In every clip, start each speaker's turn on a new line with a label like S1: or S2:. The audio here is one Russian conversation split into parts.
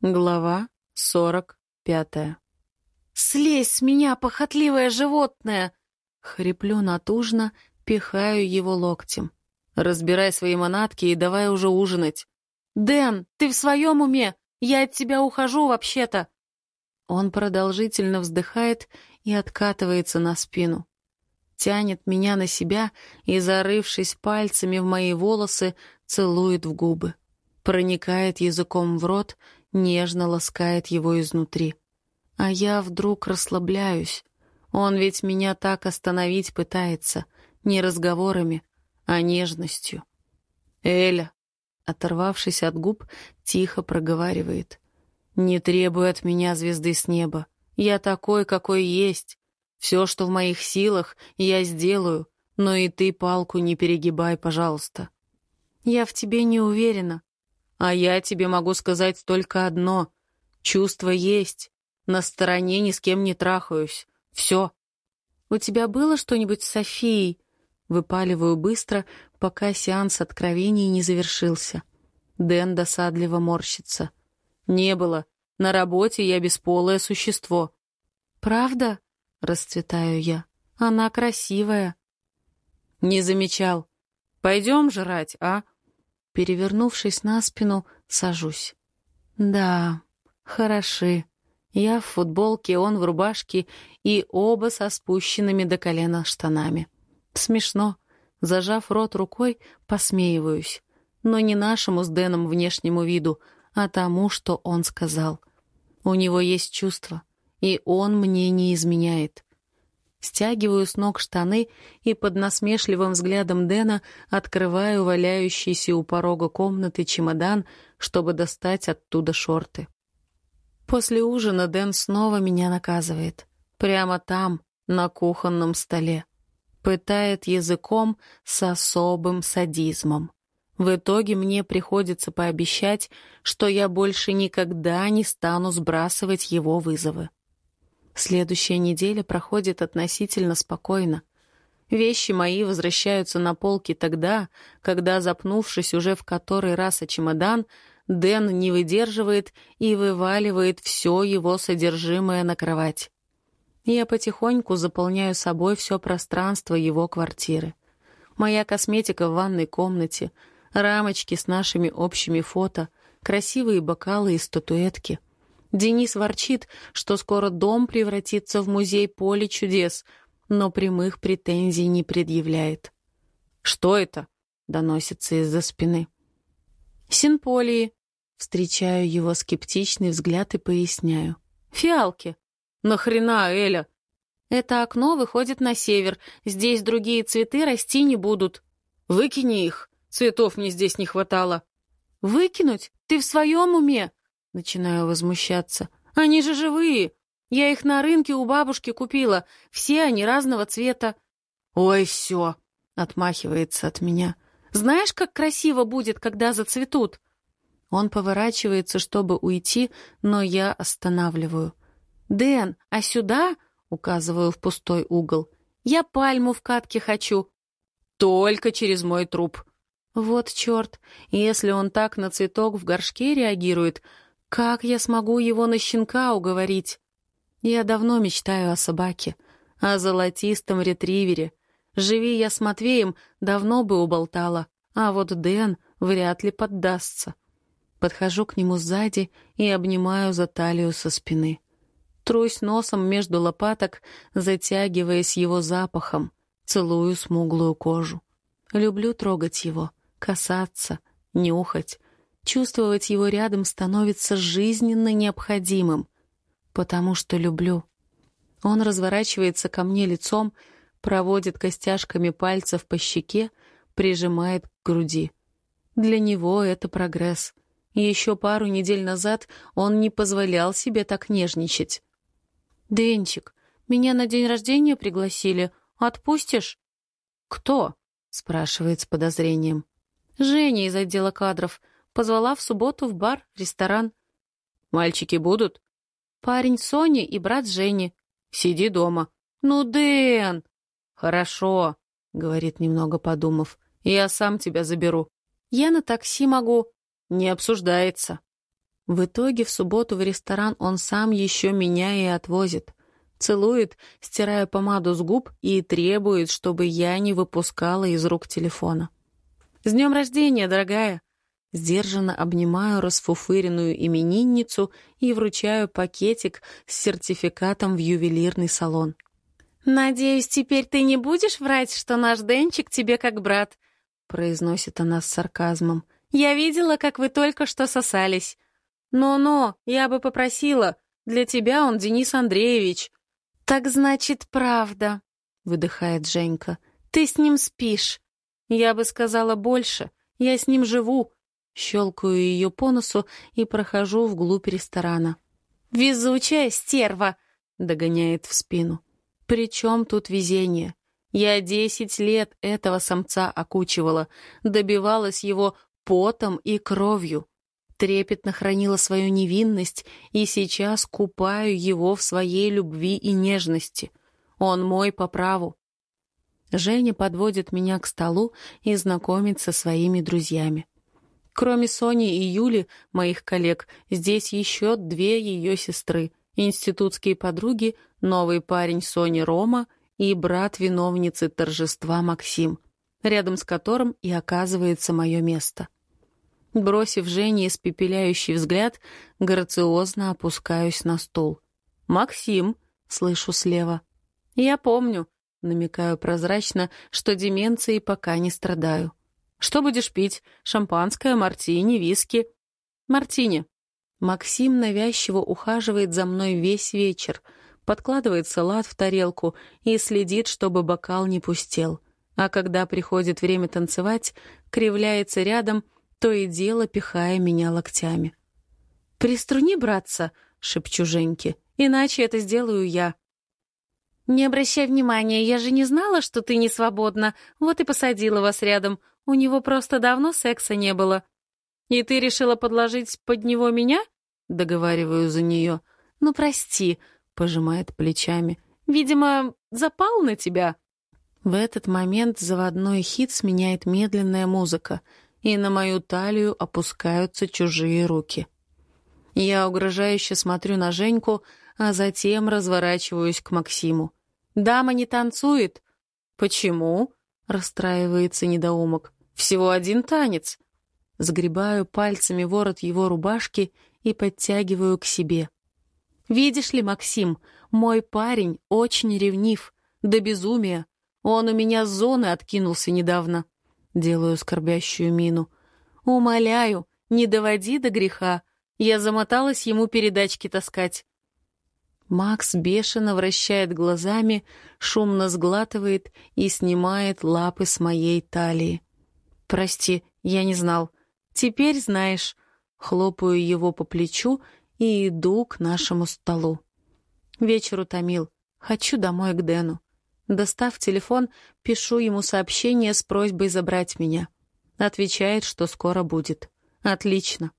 S1: Глава сорок пятая.
S2: «Слезь с меня, похотливое животное!»
S1: Хриплю натужно, пихаю его локтем. «Разбирай свои манатки и давай уже ужинать».
S2: «Дэн, ты в своем уме? Я от тебя ухожу вообще-то!»
S1: Он продолжительно вздыхает и откатывается на спину. Тянет меня на себя и, зарывшись пальцами в мои волосы, целует в губы. Проникает языком в рот — нежно ласкает его изнутри. А я вдруг расслабляюсь. Он ведь меня так остановить пытается, не разговорами, а нежностью. «Эля», оторвавшись от губ, тихо проговаривает. «Не требуй от меня звезды с неба. Я такой, какой есть. Все, что в моих силах, я сделаю, но и ты палку не перегибай, пожалуйста».
S2: «Я в тебе не уверена»,
S1: а я тебе могу сказать только одно. Чувство есть. На стороне ни с кем не трахаюсь. Все.
S2: У тебя было что-нибудь с Софией?
S1: Выпаливаю быстро, пока сеанс откровений не завершился. Дэн досадливо морщится. Не было. На работе я бесполое существо.
S2: Правда? Расцветаю я. Она красивая.
S1: Не замечал. Пойдем жрать, а? Перевернувшись на спину, сажусь. Да, хороши. Я в футболке, он в рубашке, и оба со спущенными до колена штанами. Смешно. Зажав рот рукой, посмеиваюсь. Но не нашему с Дэном внешнему виду, а тому, что он сказал. У него есть чувства, и он мне не изменяет. Стягиваю с ног штаны и под насмешливым взглядом Дэна открываю валяющийся у порога комнаты чемодан, чтобы достать оттуда шорты. После ужина Дэн снова меня наказывает. Прямо там, на кухонном столе. Пытает языком с особым садизмом. В итоге мне приходится пообещать, что я больше никогда не стану сбрасывать его вызовы. Следующая неделя проходит относительно спокойно. Вещи мои возвращаются на полки тогда, когда, запнувшись уже в который раз о чемодан, Дэн не выдерживает и вываливает все его содержимое на кровать. Я потихоньку заполняю собой все пространство его квартиры. Моя косметика в ванной комнате, рамочки с нашими общими фото, красивые бокалы и статуэтки — Денис ворчит, что скоро дом превратится в музей поле чудес, но прямых претензий не предъявляет. «Что это?» — доносится из-за спины. «Синполии». Встречаю его скептичный взгляд и поясняю. «Фиалки». «Нахрена, Эля?» «Это окно выходит на север. Здесь другие цветы расти не будут». «Выкини их. Цветов мне здесь не хватало». «Выкинуть? Ты в своем уме?» Начинаю возмущаться. «Они же живые! Я их на рынке у бабушки купила. Все они разного цвета». «Ой, все!» — отмахивается от меня. «Знаешь, как красиво будет, когда зацветут?» Он поворачивается, чтобы уйти, но я останавливаю. «Дэн, а сюда?» — указываю в пустой угол. «Я пальму в катке хочу». «Только через мой труп». «Вот черт, если он так на цветок в горшке реагирует, как я смогу его на щенка уговорить? Я давно мечтаю о собаке, о золотистом ретривере. Живи я с Матвеем, давно бы уболтала, а вот Дэн вряд ли поддастся. Подхожу к нему сзади и обнимаю за талию со спины. Трусь носом между лопаток, затягиваясь его запахом, целую смуглую кожу. Люблю трогать его, касаться, нюхать, Чувствовать его рядом становится жизненно необходимым, потому что люблю. Он разворачивается ко мне лицом, проводит костяшками пальцев по щеке, прижимает к груди. Для него это прогресс. Еще пару недель назад он не позволял себе так нежничать. «Денчик, меня на день рождения пригласили. Отпустишь?» «Кто?» — спрашивает с подозрением. «Женя из отдела кадров. Позвала в субботу в бар, ресторан. «Мальчики будут?» «Парень Сони и брат Жени. Сиди дома». «Ну, Дэн!» «Хорошо», — говорит, немного подумав. «Я сам тебя заберу». «Я на такси могу». «Не обсуждается». В итоге в субботу в ресторан он сам еще меня и отвозит. Целует, стирая помаду с губ и требует, чтобы я не выпускала из рук телефона. «С днем рождения, дорогая!» Сдержанно обнимаю расфуфыренную именинницу и вручаю пакетик с сертификатом в ювелирный салон.
S2: «Надеюсь, теперь ты не будешь врать, что наш Денчик тебе как брат?» произносит она с сарказмом. «Я видела, как вы только что сосались. Но-но, я бы попросила. Для тебя он Денис Андреевич». «Так значит, правда», — выдыхает Женька. «Ты с ним спишь». «Я бы сказала больше. Я с ним живу». Щелкаю ее по носу и прохожу вглубь ресторана. «Везучая стерва!» — догоняет в спину. «При чем тут везение? Я десять лет этого самца окучивала, добивалась его потом и кровью. Трепетно хранила свою невинность и сейчас купаю его в своей любви и нежности. Он мой по праву. Женя подводит меня к столу и знакомит со своими друзьями. Кроме Сони и Юли, моих коллег, здесь еще две ее сестры, институтские подруги, новый парень Сони Рома и брат виновницы торжества Максим, рядом с которым и оказывается мое место. Бросив Жене испепеляющий взгляд, грациозно опускаюсь на стул. «Максим!» — слышу слева. «Я помню», — намекаю прозрачно, что деменцией пока не страдаю. Что будешь пить? Шампанское, мартини, виски?» «Мартини». Максим навязчиво ухаживает за мной весь вечер, подкладывает салат в тарелку и следит, чтобы бокал не пустел. А когда приходит время танцевать, кривляется рядом, то и дело пихая меня локтями. «Приструни, братца!» — шепчу Женьке. «Иначе это сделаю я». «Не обращай внимания, я же не знала, что ты не свободна, вот и посадила вас рядом. У него просто давно секса не было. И ты решила подложить под него меня? Договариваю за нее. Ну, прости, пожимает плечами. Видимо, запал на тебя. В этот момент заводной хит сменяет медленная музыка, и на мою талию опускаются чужие руки. Я угрожающе смотрю на Женьку, а затем разворачиваюсь к Максиму. «Дама не танцует». «Почему?» — расстраивается недоумок. Всего один танец. Сгребаю пальцами ворот его рубашки и подтягиваю к себе. Видишь ли, Максим, мой парень очень ревнив, до безумия. Он у меня с зоны откинулся недавно. Делаю скорбящую мину. Умоляю, не доводи до греха. Я замоталась ему передачки таскать. Макс бешено вращает глазами, шумно сглатывает и снимает лапы с моей талии. «Прости, я не знал. Теперь знаешь». Хлопаю его по плечу и иду к нашему столу. Вечер утомил. Хочу домой к Дэну. Достав телефон, пишу ему сообщение с просьбой забрать меня. Отвечает, что скоро будет. Отлично.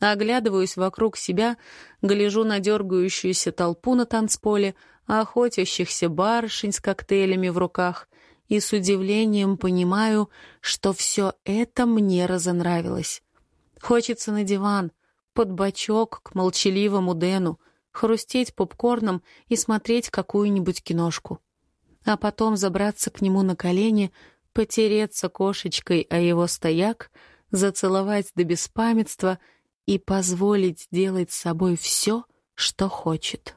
S2: Оглядываюсь вокруг себя, гляжу на дергающуюся толпу на танцполе, охотящихся барышень с коктейлями в руках и с удивлением понимаю, что все это мне разонравилось. Хочется на диван, под бочок к молчаливому Дэну, хрустеть попкорном и смотреть какую-нибудь киношку. А потом забраться к нему на колени, потереться кошечкой о его стояк, зацеловать до беспамятства и позволить делать с собой все, что хочет.